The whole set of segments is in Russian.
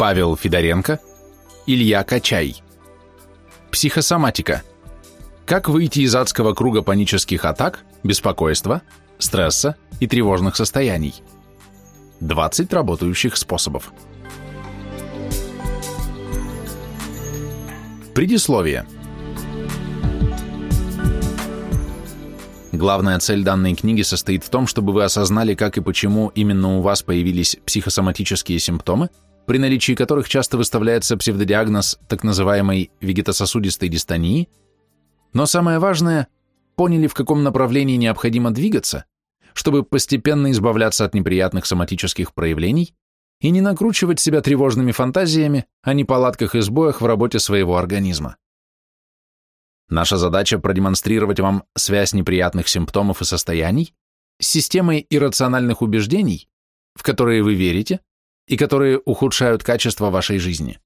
Павел Федоренко, Илья Качай. Психосоматика. Как выйти из адского круга панических атак, беспокойства, стресса и тревожных состояний. 20 работающих способов. Предисловие. Главная цель данной книги состоит в том, чтобы вы осознали, как и почему именно у вас появились психосоматические симптомы, при наличии которых часто выставляется псевдодиагноз так называемой вегетососудистой дистонии, но самое важное – поняли, в каком направлении необходимо двигаться, чтобы постепенно избавляться от неприятных соматических проявлений и не накручивать себя тревожными фантазиями о неполадках и сбоях в работе своего организма. Наша задача продемонстрировать вам связь неприятных симптомов и состояний с системой иррациональных убеждений, в которые вы верите и которые ухудшают качество вашей жизни.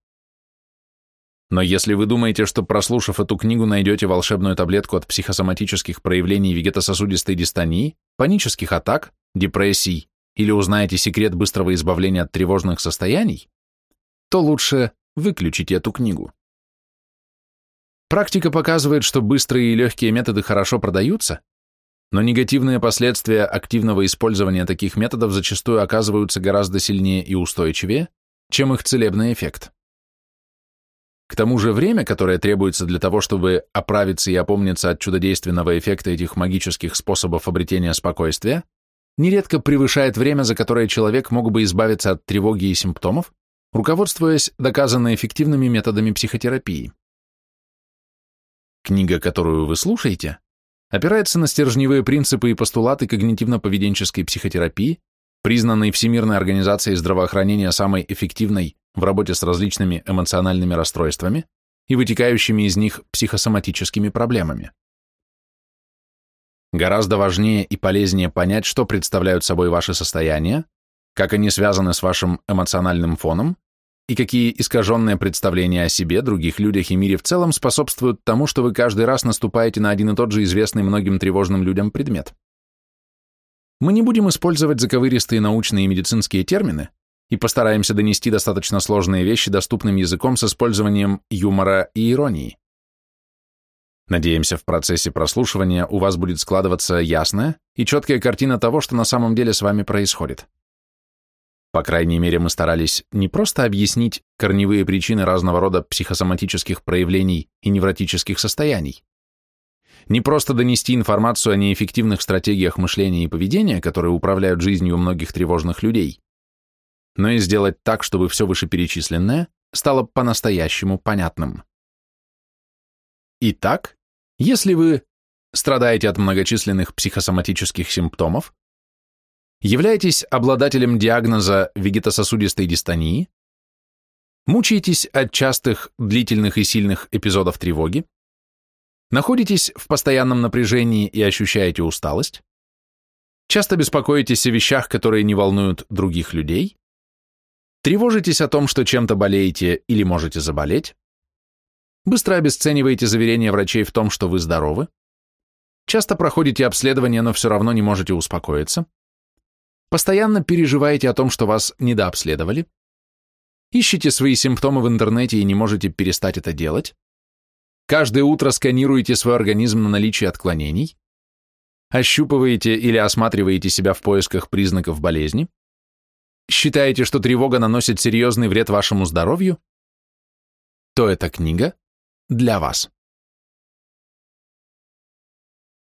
Но если вы думаете, что прослушав эту книгу найдете волшебную таблетку от психосоматических проявлений вегетососудистой дистонии, панических атак, депрессий или узнаете секрет быстрого избавления от тревожных состояний, то лучше выключите эту книгу. Практика показывает, что быстрые и легкие методы хорошо продаются, но негативные последствия активного использования таких методов зачастую оказываются гораздо сильнее и устойчивее, чем их целебный эффект. К тому же время, которое требуется для того, чтобы оправиться и опомниться от чудодейственного эффекта этих магических способов обретения спокойствия, нередко превышает время, за которое человек мог бы избавиться от тревоги и симптомов, руководствуясь доказанно эффективными методами психотерапии. Книга, которую вы слушаете, опирается на стержневые принципы и постулаты когнитивно-поведенческой психотерапии, признанной Всемирной организацией здравоохранения самой эффективной в работе с различными эмоциональными расстройствами и вытекающими из них психосоматическими проблемами. Гораздо важнее и полезнее понять, что представляют собой ваши состояния, как они связаны с вашим эмоциональным фоном и какие искаженные представления о себе, других людях и мире в целом способствуют тому, что вы каждый раз наступаете на один и тот же известный многим тревожным людям предмет. Мы не будем использовать заковыристые научные и медицинские термины и постараемся донести достаточно сложные вещи доступным языком с использованием юмора и иронии. Надеемся, в процессе прослушивания у вас будет складываться ясная и четкая картина того, что на самом деле с вами происходит. По крайней мере, мы старались не просто объяснить корневые причины разного рода психосоматических проявлений и невротических состояний, не просто донести информацию о неэффективных стратегиях мышления и поведения, которые управляют жизнью многих тревожных людей, но и сделать так, чтобы все вышеперечисленное стало по-настоящему понятным. Итак, если вы страдаете от многочисленных психосоматических симптомов, являетесь обладателем диагноза вегетососудистой дистонии, мучаетесь от частых, длительных и сильных эпизодов тревоги, находитесь в постоянном напряжении и ощущаете усталость, часто беспокоитесь о вещах, которые не волнуют других людей, тревожитесь о том, что чем-то болеете или можете заболеть, быстро обесцениваете заверения врачей в том, что вы здоровы, часто проходите обследование, но все равно не можете успокоиться, Постоянно переживаете о том, что вас недообследовали? Ищете свои симптомы в интернете и не можете перестать это делать? Каждое утро сканируете свой организм на наличие отклонений? Ощупываете или осматриваете себя в поисках признаков болезни? Считаете, что тревога наносит серьезный вред вашему здоровью? То эта книга для вас.